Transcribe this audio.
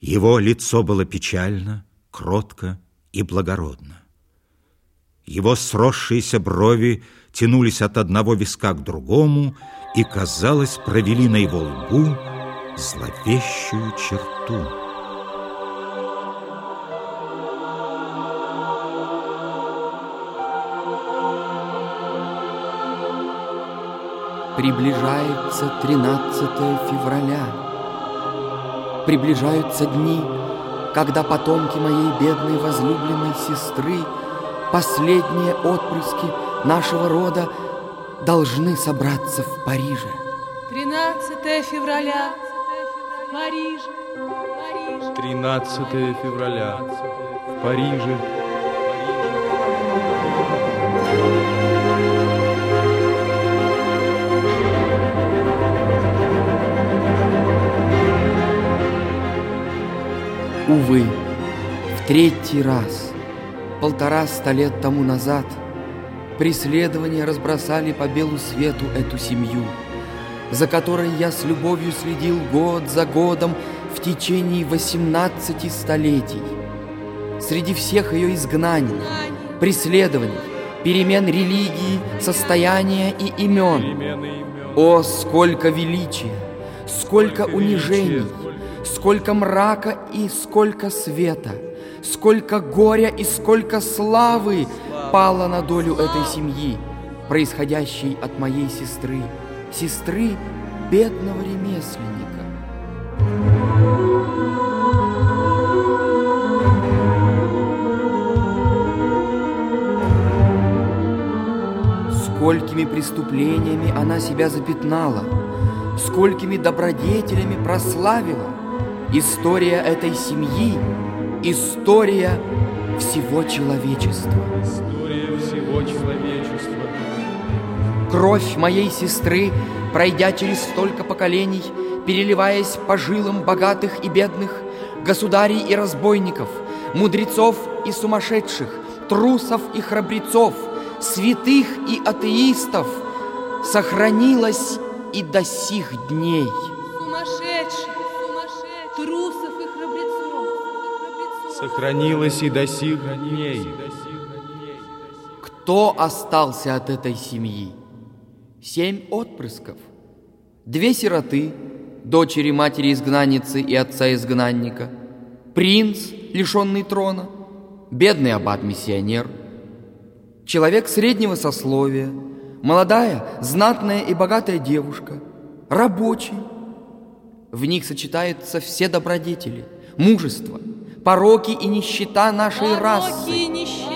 Его лицо было печально, кротко и благородно. Его сросшиеся брови тянулись от одного виска к другому и, казалось, провели на его лбу зловещую черту. Приближается 13 февраля. Приближаются дни, когда потомки моей бедной возлюбленной сестры, последние отпрыски нашего рода, должны собраться в Париже. 13 февраля. Париж. Париж. 13 февраля. В Париже. Увы, в третий раз, полтора ста лет тому назад, преследования разбросали по белу свету эту семью, за которой я с любовью следил год за годом в течение 18 столетий. Среди всех ее изгнаний, преследований, перемен религии, состояния и имен. О, сколько величия, сколько унижений, сколько мрака и сколько света, сколько горя и сколько славы пало на долю этой семьи, происходящей от моей сестры, сестры бедного ремесленника. Сколькими преступлениями она себя запятнала, сколькими добродетелями прославила – История этой семьи – история всего человечества. История всего человечества. Кровь моей сестры, пройдя через столько поколений, переливаясь по жилам богатых и бедных, государей и разбойников, мудрецов и сумасшедших, трусов и храбрецов, святых и атеистов, сохранилась и до сих дней. Сумасшедших, трусов и храбрецов. Сохранилась и до сих дней. Кто остался от этой семьи? Семь отпрысков. Две сироты, дочери матери-изгнанницы и отца-изгнанника. Принц, лишенный трона. Бедный аббат-миссионер. Человек среднего сословия. Молодая, знатная и богатая девушка. Рабочий, в них сочетаются все добродетели, мужество, пороки и нищета нашей Пороки расы. и нищета